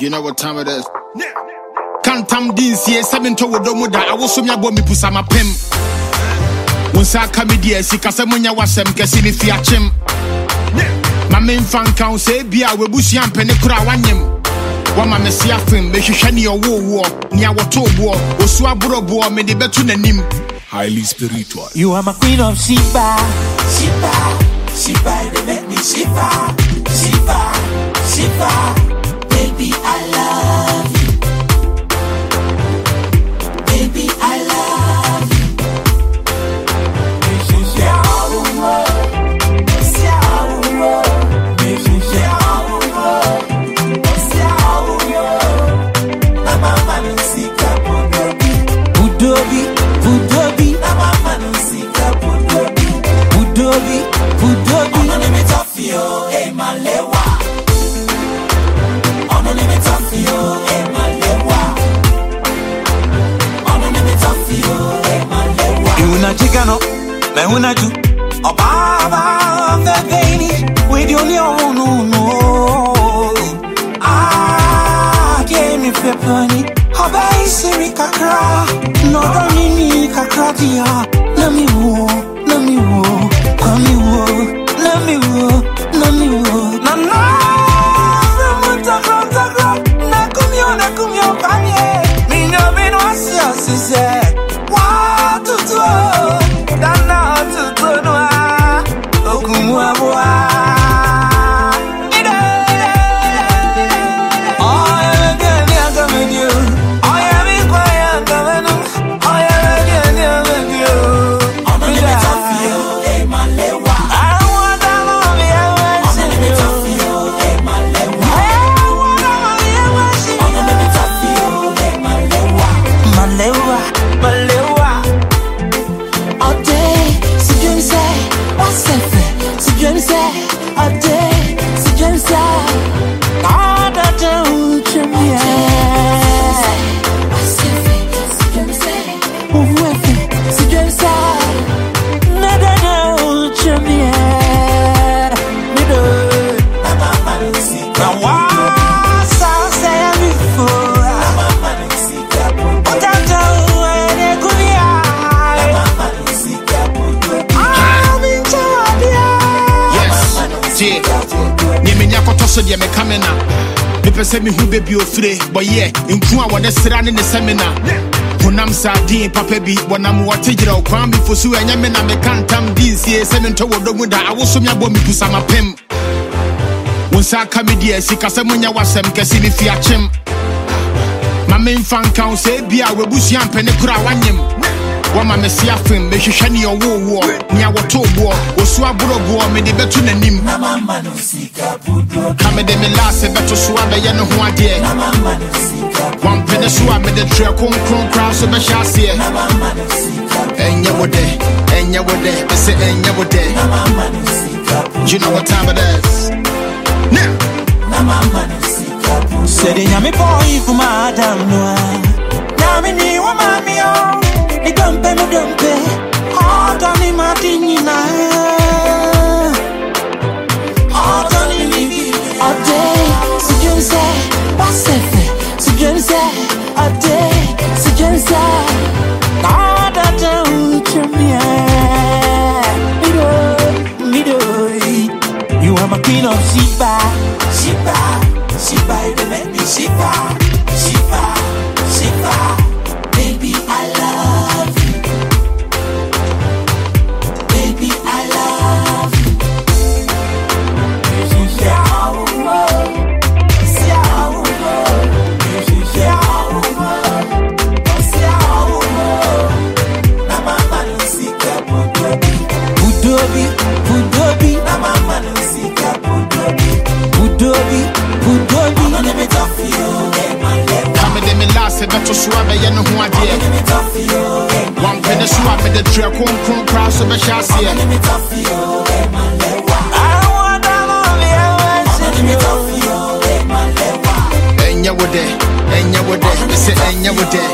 You know what time it is. Kantam din sie sɛ mentɔ wo dɔ mu da awoso me abɔ me pusa mapem wo nsa aka me deɛ sika sɛ monyɛ w'asɛm kɛse ne fi akyem ma memfa nka wo sɛ ebia w'abusua mpɛne kora a woanyem wama me se afem mehwehwɛ ne ɔwoowoɔ nea wɔtoo boɔ osu aborɔboɔ mede bɛto n'anim Highly spiritual. You are my queen of Sheba. Shiva, Budobi, Budobi. Ọ̀nà ni mi tọ́ fi o, ẹ̀ máa lẹ́wà. Ọ̀nà ni mi tọ́ fi o, ẹ̀ máa lẹ́wà. Ọ̀nà ni mi tọ́ fi o, ẹ̀ eh, máa lẹ́wà. Una chicano, me una ju. Obaba, the baby, with your no no no. Ah, give me pepperoni. Oba isiri kakra, no doni ni kakra dia. Let sijẹnisẹ ọdẹ tie neɛ mani akɔtɔ so deɛ meka me na mepɛ sɛ mehu baabi ofire bɔyɛ nku a wɔde sra ne ne sɛ me na honam saa din papa bi wɔnam wɔte gyerɛ wo kwan mefo so ɛnyɛ me na meka ntam di nsie. Sɛ mentɔ wɔ dɔ mu da awoso me abɔ mepusa mapem wo nsa aka me deɛ sɛ monyɛ w'asɛm kɛse ne fi akyem ma memfa nka wo sɛ ebia w'abusua mpɛne kora a woanyem wama me se afem mehwehwɛ ne ɔwoowoɔ nea wɔtoo boɔ osu aborɔboɔ mede bɛto n'anim. Na mede me laase bɛto so a bɛyɛ ne ho adeɛ. Na wampene so a mede trɛ kronkron koraa so bɛhyɛ aseɛ. Na ɛnyɛ wo dɛ ɛnyɛ wo dɛ ɛsɛ ɛnyɛ wo dɛ. Na you know what time it is now Na mama no sika pundobi. Said in Yami boy for my damn no. Yami ni. Ni dumpe no. Hata ni matini na. Hata ni ni. ọdẹ sijẹnisẹ wasẹfẹ sijẹnisẹ ọdẹ sijẹnisẹ Nada te. Mido, mido. You are my queen of Sheba. Shiva, Shiva, you make me shiver, shiver, shiver. to sua me yen who are dear. One penny sua me the tree, a coon cross of a chassis. I want a lonely hour. Enya would there, Enya would there, they say would there.